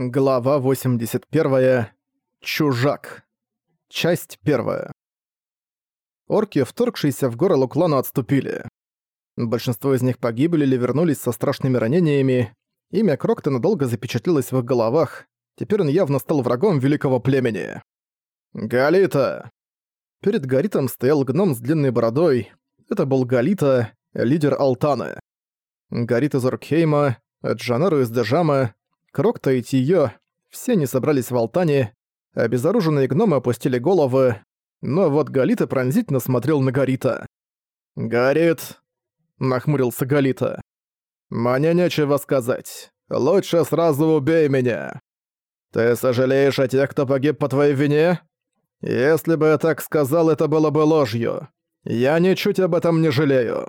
Глава 81. Чужак. Часть 1. Орки, вторгшиеся в горы Луклану, отступили. Большинство из них погибли или вернулись со страшными ранениями. Имя Крокта надолго запечатлелось в их головах. Теперь он явно стал врагом великого племени. «Галита!» Перед Гаритом стоял гном с длинной бородой. Это был Галита, лидер Алтаны. Гарит из Оркхейма, Джанару из Дежама, Крокта и Тиё, все не собрались в Алтане, обезоруженные гномы опустили головы, но вот Галита пронзительно смотрел на Гарита. «Горит!» — нахмурился Галита. «Мне нечего сказать. Лучше сразу убей меня. Ты сожалеешь о тех, кто погиб по твоей вине? Если бы я так сказал, это было бы ложью. Я ничуть об этом не жалею».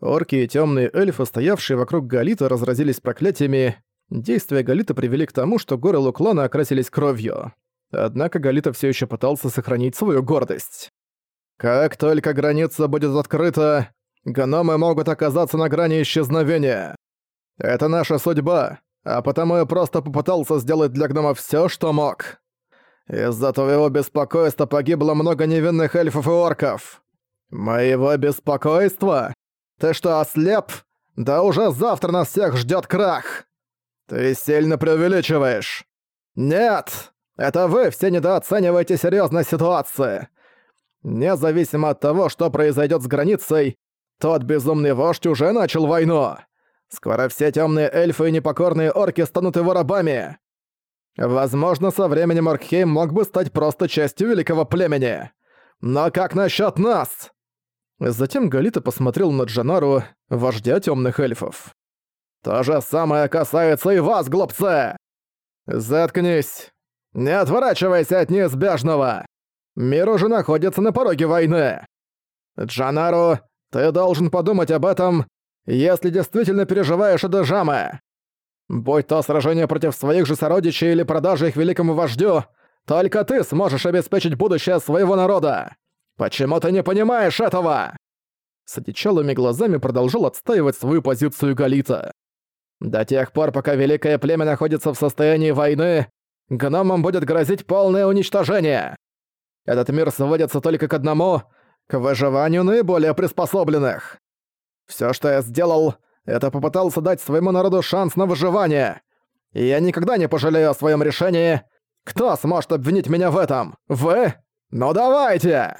Орки и темные эльфы, стоявшие вокруг Галита, разразились проклятиями, Действия Галита привели к тому, что горы Луклана окрасились кровью. Однако Галита все еще пытался сохранить свою гордость. «Как только граница будет открыта, гномы могут оказаться на грани исчезновения. Это наша судьба, а потому я просто попытался сделать для гнома все, что мог. Из-за твоего беспокойства погибло много невинных эльфов и орков. Моего беспокойства? Ты что, ослеп? Да уже завтра нас всех ждет крах!» «Ты сильно преувеличиваешь!» «Нет! Это вы все недооцениваете серьезность ситуации! Независимо от того, что произойдет с границей, тот безумный вождь уже начал войну! Скоро все темные эльфы и непокорные орки станут его рабами! Возможно, со временем Оркхейм мог бы стать просто частью великого племени! Но как насчет нас?» Затем Галита посмотрел на Джанару, вождя темных эльфов. То же самое касается и вас, глупцы! Заткнись! Не отворачивайся от неизбежного! Мир уже находится на пороге войны! Джанару, ты должен подумать об этом, если действительно переживаешь Эдежамы. Будь то сражение против своих же сородичей или продажа их великому вождю, только ты сможешь обеспечить будущее своего народа. Почему ты не понимаешь этого?» С одичалыми глазами продолжал отстаивать свою позицию Галита. До тех пор, пока Великое Племя находится в состоянии войны, гномам будет грозить полное уничтожение. Этот мир сводится только к одному — к выживанию наиболее приспособленных. Все, что я сделал, это попытался дать своему народу шанс на выживание. И я никогда не пожалею о своем решении. Кто сможет обвинить меня в этом? Вы? Ну давайте!»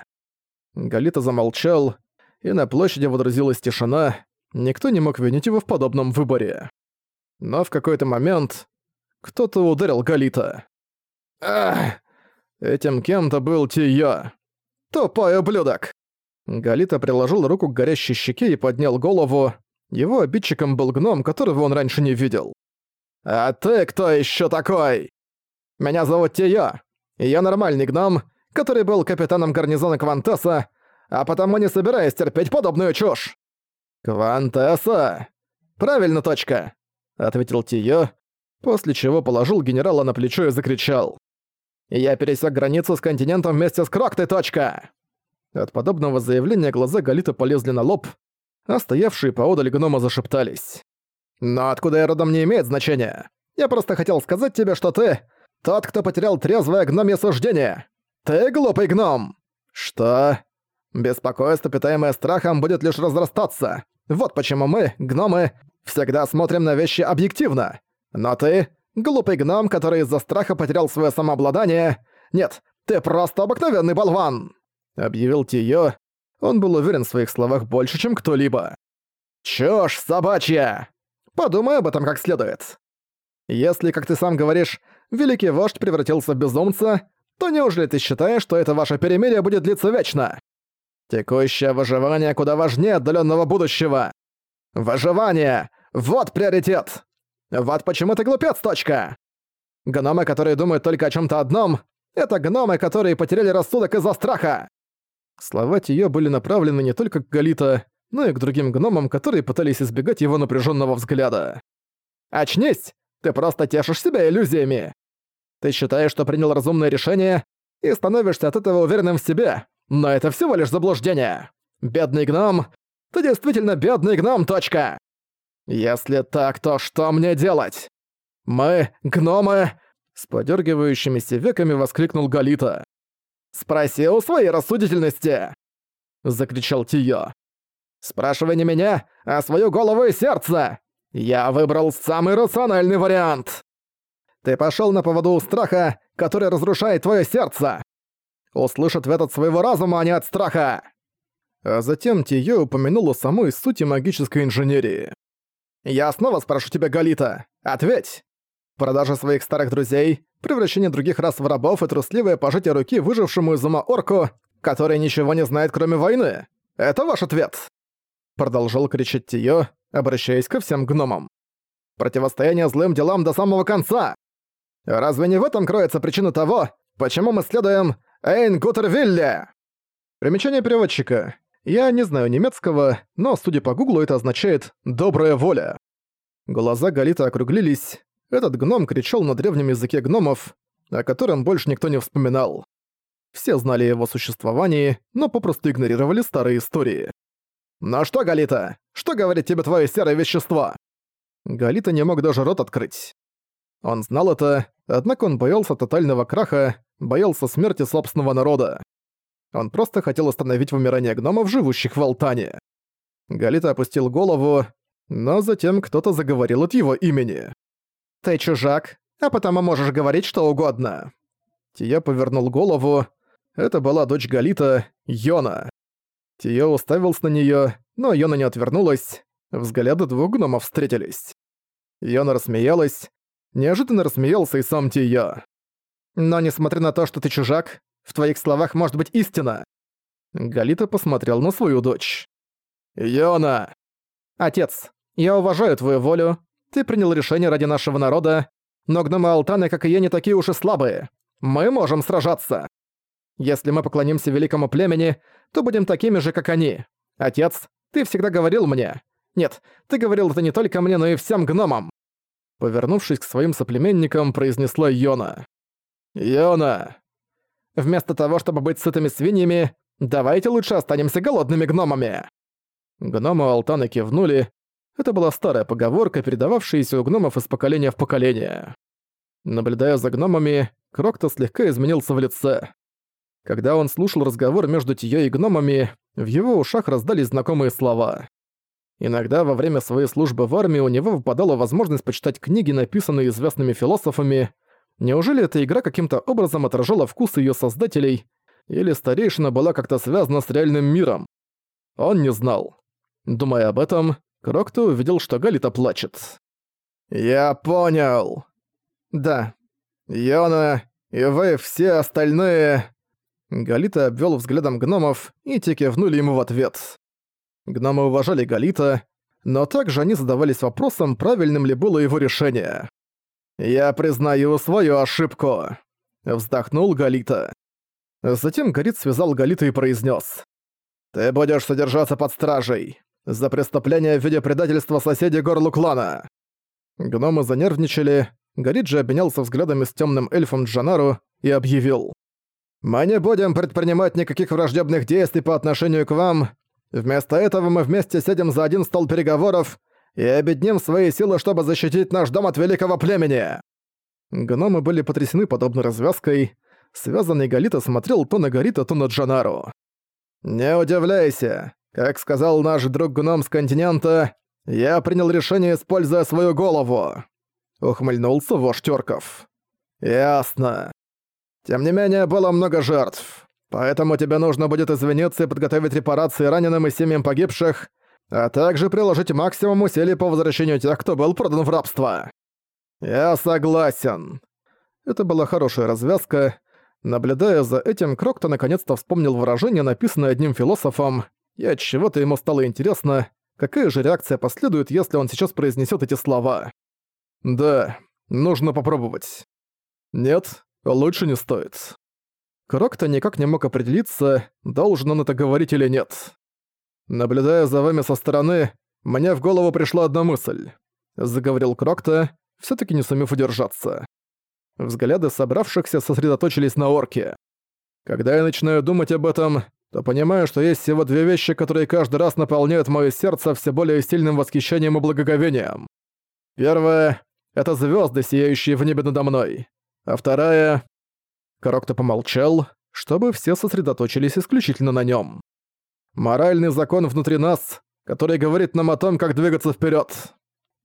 Галита замолчал, и на площади водрузилась тишина. Никто не мог винить его в подобном выборе. Но в какой-то момент кто-то ударил Галита. Ах! Этим кем-то был Тия. Тупой ублюдок! Галита приложил руку к горящей щеке и поднял голову. Его обидчиком был гном, которого он раньше не видел. «А ты кто еще такой?» «Меня зовут Тия, я нормальный гном, который был капитаном гарнизона Квантеса, а потому не собираюсь терпеть подобную чушь». «Квантеса?» «Правильно, точка. — ответил Тиё, после чего положил генерала на плечо и закричал. «Я пересек границу с континентом вместе с Кроктой, точка!» От подобного заявления глаза Галита полезли на лоб, а стоявшие поодаль гнома зашептались. «Но откуда я родом не имеет значения. Я просто хотел сказать тебе, что ты — тот, кто потерял трезвое гномье суждение. Ты глупый гном!» «Что?» «Беспокойство, питаемое страхом, будет лишь разрастаться. Вот почему мы, гномы, Всегда смотрим на вещи объективно. Но ты — глупый гном, который из-за страха потерял свое самообладание. Нет, ты просто обыкновенный болван!» Объявил Тиё. Он был уверен в своих словах больше, чем кто-либо. «Чушь собачья! Подумай об этом как следует. Если, как ты сам говоришь, великий вождь превратился в безумца, то неужели ты считаешь, что это ваше перемирие будет длиться вечно? Текущее выживание куда важнее отдаленного будущего. Выживание! Вот приоритет! Вот почему ты глупец, точка! Гномы, которые думают только о чем то одном, это гномы, которые потеряли рассудок из-за страха!» Слова Тиё были направлены не только к Галита, но и к другим гномам, которые пытались избегать его напряженного взгляда. «Очнись! Ты просто тешишь себя иллюзиями! Ты считаешь, что принял разумное решение и становишься от этого уверенным в себе, но это всего лишь заблуждение! Бедный гном, ты действительно бедный гном, точка! Если так, то что мне делать? Мы — гномы!» С подергивающимися веками воскликнул Галита. «Спроси у своей рассудительности!» Закричал Тио. «Спрашивай не меня, а свою голову и сердце! Я выбрал самый рациональный вариант!» Ты пошел на поводу у страха, который разрушает твое сердце. Услышь ответ от своего разума, а не от страха. А затем Тиё упомянула самой сути магической инженерии. «Я снова спрошу тебя, Галита. Ответь! Продажа своих старых друзей, превращение других рас в рабов и трусливое пожатие руки выжившему из ума орку, который ничего не знает, кроме войны. Это ваш ответ!» Продолжал кричать Тиё, обращаясь ко всем гномам. «Противостояние злым делам до самого конца! Разве не в этом кроется причина того, почему мы следуем Эйн Гутервилле?» Примечание переводчика. Я не знаю немецкого, но, судя по гуглу, это означает «добрая воля». Глаза Галита округлились. Этот гном кричал на древнем языке гномов, о котором больше никто не вспоминал. Все знали его существование, но попросту игнорировали старые истории. «Ну что, Галита, что говорит тебе твое серое вещество?» Галита не мог даже рот открыть. Он знал это, однако он боялся тотального краха, боялся смерти собственного народа. Он просто хотел остановить вымирание гномов, живущих в Алтане. Галита опустил голову, но затем кто-то заговорил от его имени. «Ты чужак, а потому можешь говорить что угодно». Тия повернул голову. Это была дочь Галита, Йона. Тия уставился на неё, но Йона не отвернулась. Взгляды двух гномов встретились. Йона рассмеялась, Неожиданно рассмеялся и сам Тия. «Но несмотря на то, что ты чужак, в твоих словах может быть истина». Галита посмотрел на свою дочь. «Йона!» «Отец, я уважаю твою волю. Ты принял решение ради нашего народа, но гномы Алтаны, как и я, не такие уж и слабые. Мы можем сражаться. Если мы поклонимся великому племени, то будем такими же, как они. Отец, ты всегда говорил мне. Нет, ты говорил это не только мне, но и всем гномам. Повернувшись к своим соплеменникам, произнесла Йона. «Йона! Вместо того, чтобы быть сытыми свиньями, давайте лучше останемся голодными гномами!» Гномы Алтаны кивнули. Это была старая поговорка, передававшаяся у гномов из поколения в поколение. Наблюдая за гномами, Крокто слегка изменился в лице. Когда он слушал разговор между Тиё и гномами, в его ушах раздались знакомые слова. Иногда во время своей службы в армии у него выпадала возможность почитать книги, написанные известными философами. Неужели эта игра каким-то образом отражала вкус ее создателей, или старейшина была как-то связана с реальным миром? Он не знал. Думая об этом, Крокто увидел, что Галита плачет. «Я понял. Да. Йона, и вы все остальные...» Галита обвел взглядом гномов, и те кивнули ему в ответ. Гномы уважали Галита, но также они задавались вопросом, правильным ли было его решение. «Я признаю свою ошибку», — вздохнул Галита. Затем Гарит связал Галита и произнес: «Ты будешь содержаться под стражей за преступление в виде предательства соседей горлу клана». Гномы занервничали, Гарит же обменялся взглядами с темным эльфом Джанару и объявил. «Мы не будем предпринимать никаких враждебных действий по отношению к вам, Вместо этого мы вместе сядем за один стол переговоров и обедним свои силы, чтобы защитить наш дом от великого племени!» Гномы были потрясены подобной развязкой. Связанный Галита смотрел то на Гарита, то на Джанару. «Не удивляйся. Как сказал наш друг-гном с континента, я принял решение, используя свою голову», — ухмыльнулся вождь Орков. «Ясно. Тем не менее, было много жертв. Поэтому тебе нужно будет извиниться и подготовить репарации раненым и семьям погибших, а также приложить максимум усилий по возвращению тех, кто был продан в рабство. Я согласен. Это была хорошая развязка. Наблюдая за этим, Крокто наконец-то вспомнил выражение, написанное одним философом, и от чего-то ему стало интересно, какая же реакция последует, если он сейчас произнесет эти слова. Да, нужно попробовать. Нет, лучше не стоит. Крокто никак не мог определиться, должен он это говорить или нет. «Наблюдая за вами со стороны, мне в голову пришла одна мысль», — заговорил Крокто, все таки не сумев удержаться. Взгляды собравшихся сосредоточились на орке. «Когда я начинаю думать об этом, то понимаю, что есть всего две вещи, которые каждый раз наполняют моё сердце все более сильным восхищением и благоговением. Первое — это звезды, сияющие в небе надо мной. А вторая... Крокто помолчал, чтобы все сосредоточились исключительно на нем. Моральный закон внутри нас, который говорит нам о том, как двигаться вперед.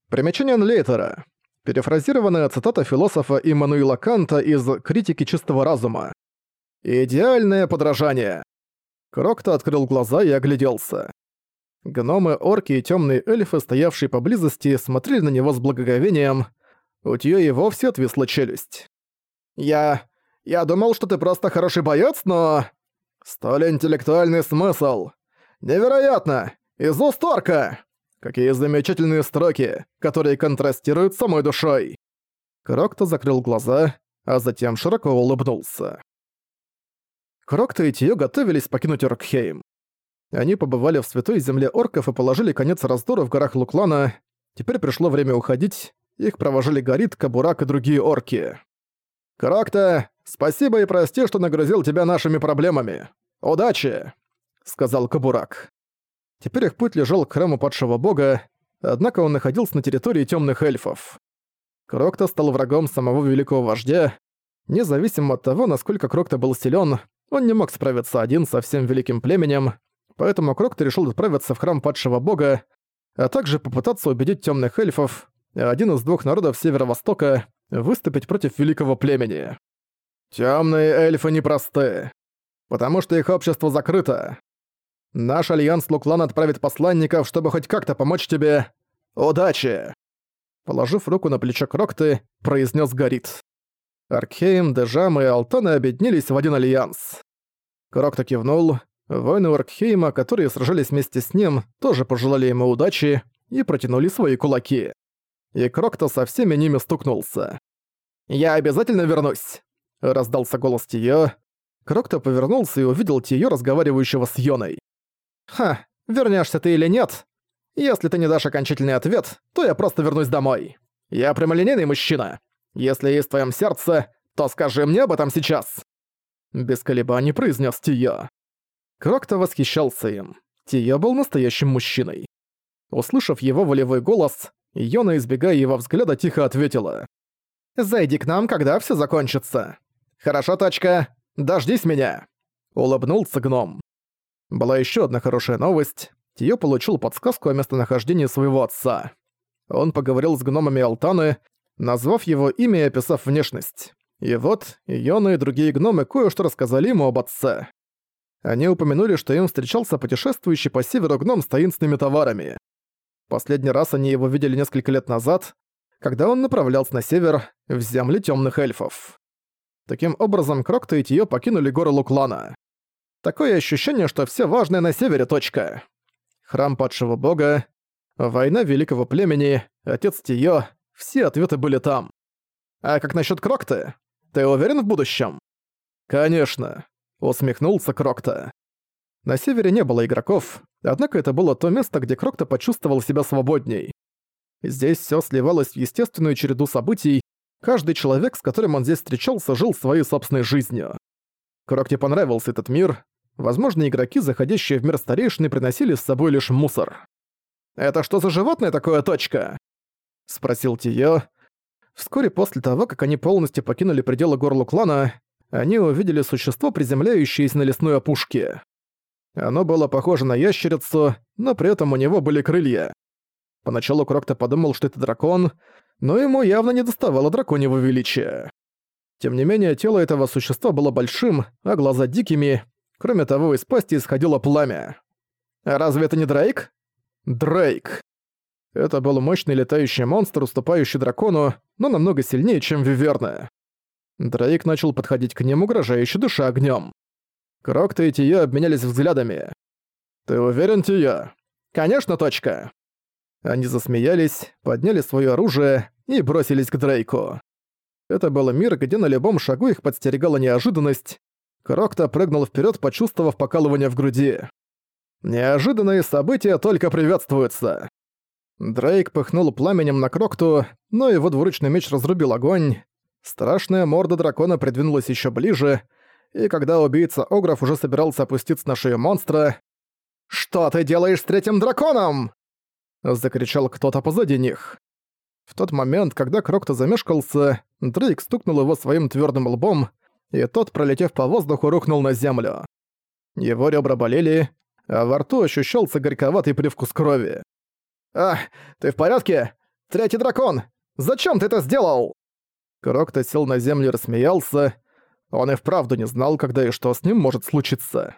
Примечание Анлейтера. Перефразированная цитата философа Иммануила Канта из «Критики чистого разума». «Идеальное подражание». Крокто открыл глаза и огляделся. Гномы, орки и темные эльфы, стоявшие поблизости, смотрели на него с благоговением. У Тьё и вовсе отвисла челюсть. «Я... я думал, что ты просто хороший боец, но...» «Столь интеллектуальный смысл! Невероятно! Из уст орка!» Какие замечательные строки, которые контрастируют с самой душой. Крокто закрыл глаза, а затем широко улыбнулся. Крокто и Тио готовились покинуть Оркхейм. Они побывали в святой земле орков и положили конец раздору в горах Луклана. Теперь пришло время уходить. Их провожали Горит, Кабурак и другие орки. «Крокто, спасибо и прости, что нагрузил тебя нашими проблемами. Удачи!» — сказал Кабурак. Теперь их путь лежал к храму падшего бога, однако он находился на территории темных эльфов. Крокто стал врагом самого великого вождя. Независимо от того, насколько Крокто был силен, он не мог справиться один со всем великим племенем, поэтому Крокто решил отправиться в храм падшего бога, а также попытаться убедить темных эльфов, один из двух народов Северо-Востока, выступить против великого племени. Темные эльфы непросты, потому что их общество закрыто. Наш альянс Луклан отправит посланников, чтобы хоть как-то помочь тебе. Удачи!» Положив руку на плечо Крокты, произнес Горит. Аркхейм, Дежам и Алтана объединились в один альянс. Крокта кивнул. Воины Аркхейма, которые сражались вместе с ним, тоже пожелали ему удачи и протянули свои кулаки. И Крокта со всеми ними стукнулся. «Я обязательно вернусь!» — раздался голос Тиё. Крокта повернулся и увидел Тиё, разговаривающего с Йоной. «Ха, вернешься ты или нет? Если ты не дашь окончательный ответ, то я просто вернусь домой. Я прямолинейный мужчина. Если есть в твоем сердце, то скажи мне об этом сейчас!» Без колебаний произнес Тио. Крокто восхищался им. Тио был настоящим мужчиной. Услышав его волевой голос, Йона, избегая его взгляда, тихо ответила. «Зайди к нам, когда все закончится. Хорошо, точка. Дождись меня!» Улыбнулся гном. Была еще одна хорошая новость. Тиё получил подсказку о местонахождении своего отца. Он поговорил с гномами Алтаны, назвав его имя и описав внешность. И вот, Йона и другие гномы кое-что рассказали ему об отце. Они упомянули, что им встречался путешествующий по северу гном с таинственными товарами. Последний раз они его видели несколько лет назад, когда он направлялся на север, в земли темных эльфов. Таким образом, Крокто и Тиё покинули горы Луклана. Такое ощущение, что все важное на севере точка. Храм падшего бога, война великого племени, отец Тиё, все ответы были там. А как насчет Крокта? Ты уверен в будущем? Конечно, усмехнулся Крокта. На севере не было игроков, однако это было то место, где Крокта почувствовал себя свободней. Здесь все сливалось в естественную череду событий, каждый человек, с которым он здесь встречался, жил своей собственной жизнью. Крокте понравился этот мир, Возможно, игроки, заходящие в мир старейшины, приносили с собой лишь мусор. «Это что за животное такое, точка?» — спросил Тиё. Вскоре после того, как они полностью покинули пределы горлу клана, они увидели существо, приземляющееся на лесной опушке. Оно было похоже на ящерицу, но при этом у него были крылья. Поначалу Крокто подумал, что это дракон, но ему явно не доставало драконьего величия. Тем не менее, тело этого существа было большим, а глаза дикими, Кроме того, из пасти исходило пламя. А разве это не Дрейк? Дрейк. Это был мощный летающий монстр, уступающий дракону, но намного сильнее, чем Виверна. Дрейк начал подходить к ним, угрожающе душа огнем. Крокта и Тия обменялись взглядами. «Ты уверен, Тия?» «Конечно, точка!» Они засмеялись, подняли свое оружие и бросились к Дрейку. Это был мир, где на любом шагу их подстерегала неожиданность, Крокта прыгнул вперед, почувствовав покалывание в груди. Неожиданные события только приветствуются. Дрейк пыхнул пламенем на Крокту, но его двуручный меч разрубил огонь. Страшная морда дракона придвинулась еще ближе, и когда убийца Огров уже собирался опуститься на шею монстра... «Что ты делаешь с третьим драконом?» — закричал кто-то позади них. В тот момент, когда Крокто замешкался, Дрейк стукнул его своим твердым лбом, и тот, пролетев по воздуху, рухнул на землю. Его ребра болели, а во рту ощущался горьковатый привкус крови. «А, ты в порядке? Третий дракон! Зачем ты это сделал?» Крокто сел на землю и рассмеялся. Он и вправду не знал, когда и что с ним может случиться.